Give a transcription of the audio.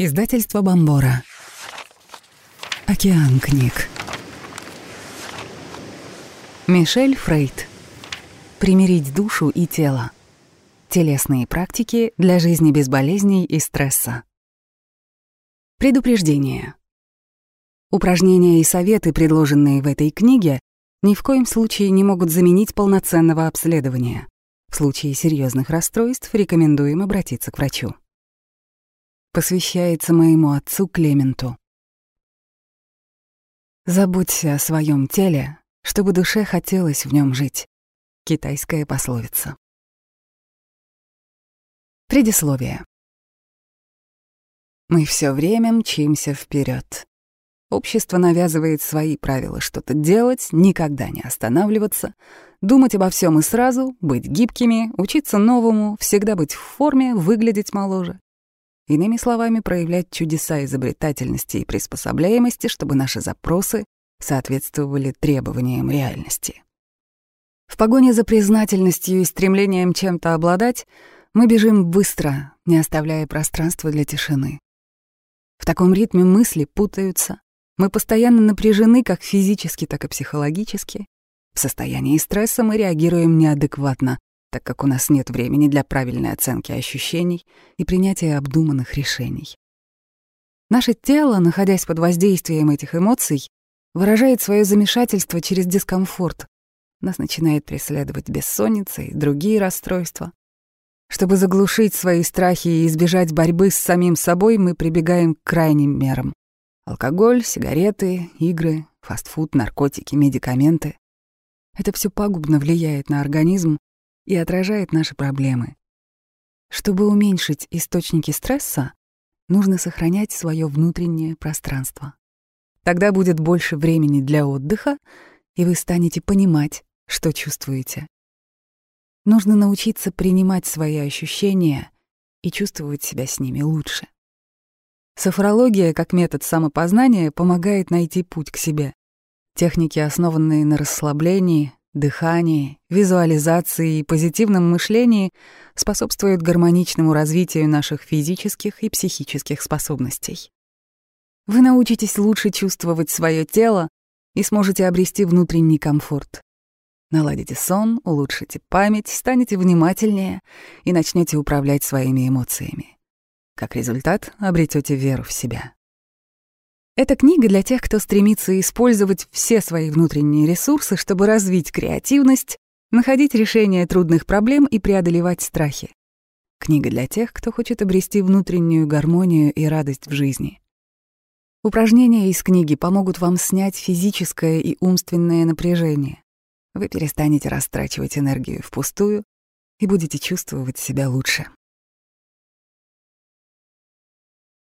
Издательство Бомбора. Океан книг. Мишель Фрейд. Примирить душу и тело. Телесные практики для жизни без болезней и стресса. Предупреждение. Упражнения и советы, предложенные в этой книге, ни в коем случае не могут заменить полноценного обследования. В случае серьезных расстройств рекомендуем обратиться к врачу посвящается моему отцу Клементу. Забудься о своем теле, чтобы душе хотелось в нем жить. Китайская пословица. Предисловие. Мы все время мчимся вперед. Общество навязывает свои правила что-то делать, никогда не останавливаться, думать обо всем и сразу, быть гибкими, учиться новому, всегда быть в форме, выглядеть моложе. Иными словами, проявлять чудеса изобретательности и приспособляемости, чтобы наши запросы соответствовали требованиям реальности. В погоне за признательностью и стремлением чем-то обладать мы бежим быстро, не оставляя пространства для тишины. В таком ритме мысли путаются, мы постоянно напряжены как физически, так и психологически. В состоянии стресса мы реагируем неадекватно, так как у нас нет времени для правильной оценки ощущений и принятия обдуманных решений. Наше тело, находясь под воздействием этих эмоций, выражает свое замешательство через дискомфорт. Нас начинает преследовать бессонница и другие расстройства. Чтобы заглушить свои страхи и избежать борьбы с самим собой, мы прибегаем к крайним мерам. Алкоголь, сигареты, игры, фастфуд, наркотики, медикаменты. Это все пагубно влияет на организм и отражает наши проблемы. Чтобы уменьшить источники стресса, нужно сохранять свое внутреннее пространство. Тогда будет больше времени для отдыха, и вы станете понимать, что чувствуете. Нужно научиться принимать свои ощущения и чувствовать себя с ними лучше. Софрология, как метод самопознания, помогает найти путь к себе. Техники, основанные на расслаблении, дыхании, визуализации и позитивном мышлении способствуют гармоничному развитию наших физических и психических способностей. Вы научитесь лучше чувствовать свое тело и сможете обрести внутренний комфорт. Наладите сон, улучшите память, станете внимательнее и начнете управлять своими эмоциями. Как результат, обретете веру в себя. Эта книга для тех, кто стремится использовать все свои внутренние ресурсы, чтобы развить креативность, находить решения трудных проблем и преодолевать страхи. Книга для тех, кто хочет обрести внутреннюю гармонию и радость в жизни. Упражнения из книги помогут вам снять физическое и умственное напряжение. Вы перестанете растрачивать энергию впустую и будете чувствовать себя лучше.